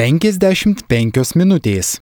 55 minutės.